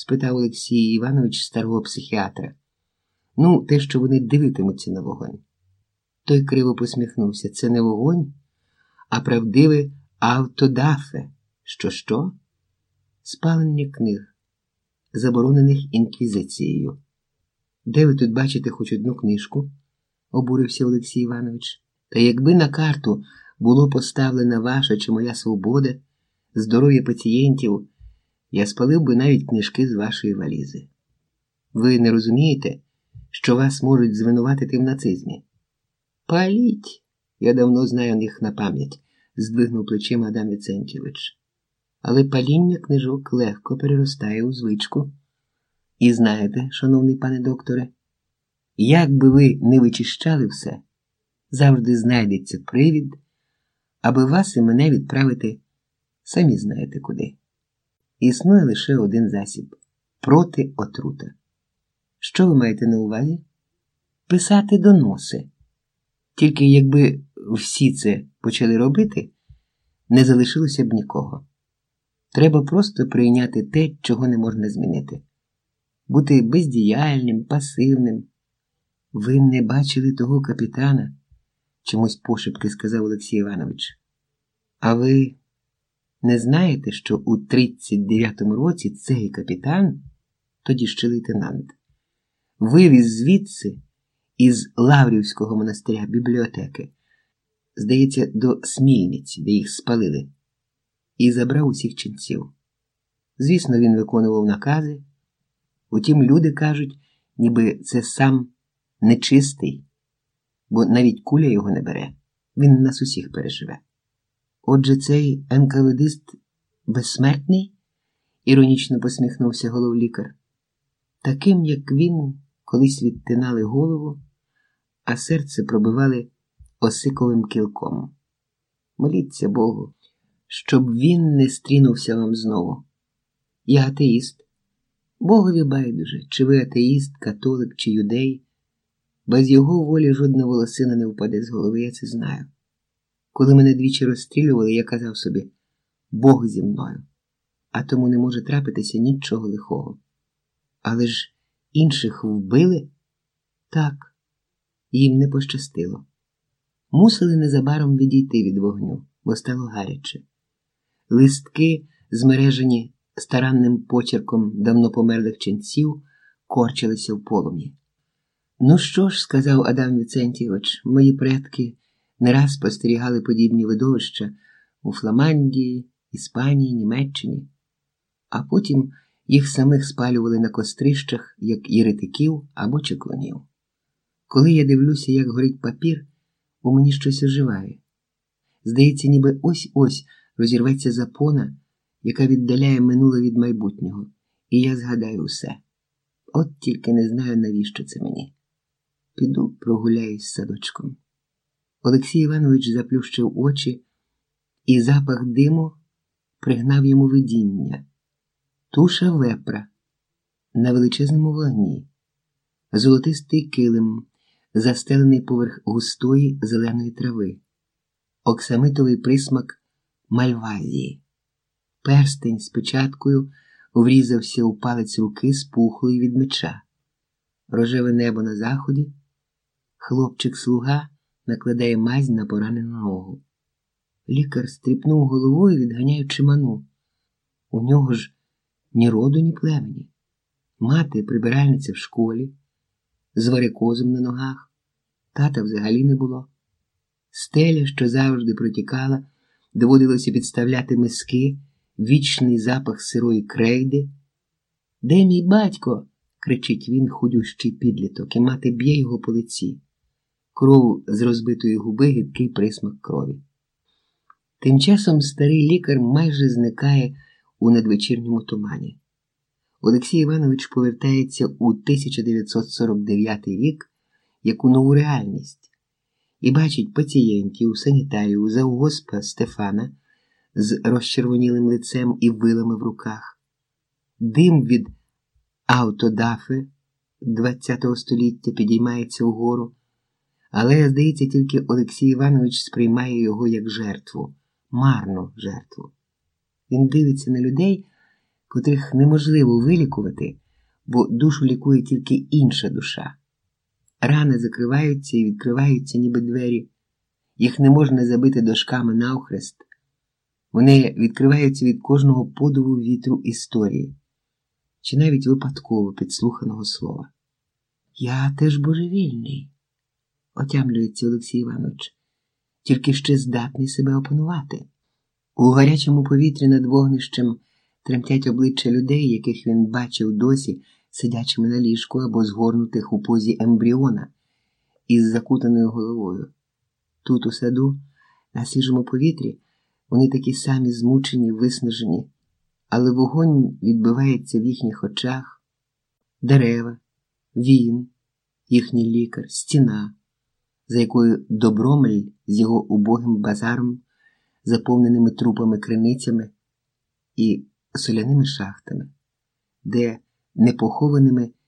спитав Олексій Іванович старого психіатра. Ну, те, що вони дивитимуться на вогонь. Той криво посміхнувся. Це не вогонь, а правдиве автодафе. Що що? Спалення книг, заборонених інквізицією. Де ви тут бачите хоч одну книжку? обурився Олексій Іванович. Та якби на карту було поставлена ваша чи моя свобода, здоров'я пацієнтів, я спалив би навіть книжки з вашої валізи. Ви не розумієте, що вас можуть звинуватити в нацизмі? Паліть, я давно знаю них на пам'ять, здвигнув плечима Адам Віцентьович. Але паління книжок легко переростає у звичку. І знаєте, шановний пане докторе, як би ви не вичищали все, завжди знайдеться привід, аби вас і мене відправити самі знаєте куди. Існує лише один засіб проти отрута. Що ви маєте на увазі? Писати доноси. Тільки якби всі це почали робити, не залишилося б нікого. Треба просто прийняти те, чого не можна змінити, бути бездіяльним, пасивним. Ви не бачили того капітана, чомусь пошепки сказав Олексій Іванович. А ви не знаєте, що у 39-му році цей капітан, тоді ще лейтенант, вивіз звідси із Лаврівського монастиря бібліотеки, здається, до Смільниці, де їх спалили, і забрав усіх ченців. Звісно, він виконував накази, утім, люди кажуть, ніби це сам нечистий, бо навіть куля його не бере, він нас усіх переживе. Отже, цей НКВДист безсмертний? іронічно посміхнувся головлікар. Таким, як він, колись відтинали голову, а серце пробивали осиковим кілком. Моліться Богу, щоб він не стрінувся вам знову. Я атеїст. Богові байдуже, чи ви атеїст, католик чи юдей. Без його волі жодна волосина не впаде з голови, я це знаю. Коли мене двічі розстрілювали, я казав собі Бог зі мною, а тому не може трапитися нічого лихого. Але ж інших вбили? Так, їм не пощастило. Мусили незабаром відійти від вогню, бо стало гаряче. Листки, змережені старанним почерком давно померлих ченців, корчилися в полум'ї. Ну що ж, сказав Адам Віцентійович, мої предки не раз спостерігали подібні видовища у Фламандії, Іспанії, Німеччині, а потім їх самих спалювали на кострищах, як єретиків або чеклунів. Коли я дивлюся, як горить папір, у мені щось оживає. Здається, ніби ось ось розірветься запона, яка віддаляє минуле від майбутнього, і я згадаю все. От тільки не знаю, навіщо це мені. Піду прогуляюсь садочком. Олексій Іванович заплющив очі, і запах диму пригнав йому видіння, туша вепра на величезному вогні, золотистий килим, застелений поверх густої зеленої трави, оксамитовий присмак мальвазії, перстень з печаткою врізався у палець руки спухлої від меча, рожеве небо на заході, хлопчик-слуга накладає мазь на поранену ногу. Лікар стріпнув головою, відганяючи ману. У нього ж ні роду, ні племені. Мати прибиральниця в школі, з варикозом на ногах, тата взагалі не було. Стеля, що завжди протікала, доводилося підставляти миски, вічний запах сирої крейди. Де мій батько? кричить він, худющий підліток, і мати б'є його по лиці кров з розбитої губи гидкий присмак крові. Тим часом старий лікар майже зникає у надвечірньому тумані. Олексій Іванович повертається у 1949 рік як у нову реальність і бачить пацієнтів, санітарію, завгоспа Стефана з розчервонілим лицем і вилами в руках, дим від автодафи ХХ століття підіймається вгору. Але, здається, тільки Олексій Іванович сприймає його як жертву, марну жертву. Він дивиться на людей, котрих неможливо вилікувати, бо душу лікує тільки інша душа. Рани закриваються і відкриваються, ніби двері, їх не можна забити дошками навхрест. Вони відкриваються від кожного подуву вітру історії, чи навіть випадково підслуханого слова. Я теж божевільний, отямлюється Олексій Іванович, тільки ще здатний себе опанувати. У гарячому повітрі над вогнищем тремтять обличчя людей, яких він бачив досі, сидячими на ліжку або згорнутих у позі ембріона із закутаною головою. Тут, у саду, на свіжому повітрі, вони такі самі змучені, виснажені, але вогонь відбивається в їхніх очах, дерева, він, їхній лікар, стіна, за якою добромель з його убогим базаром, заповненими трупами криницями і соляними шахтами, де непохованими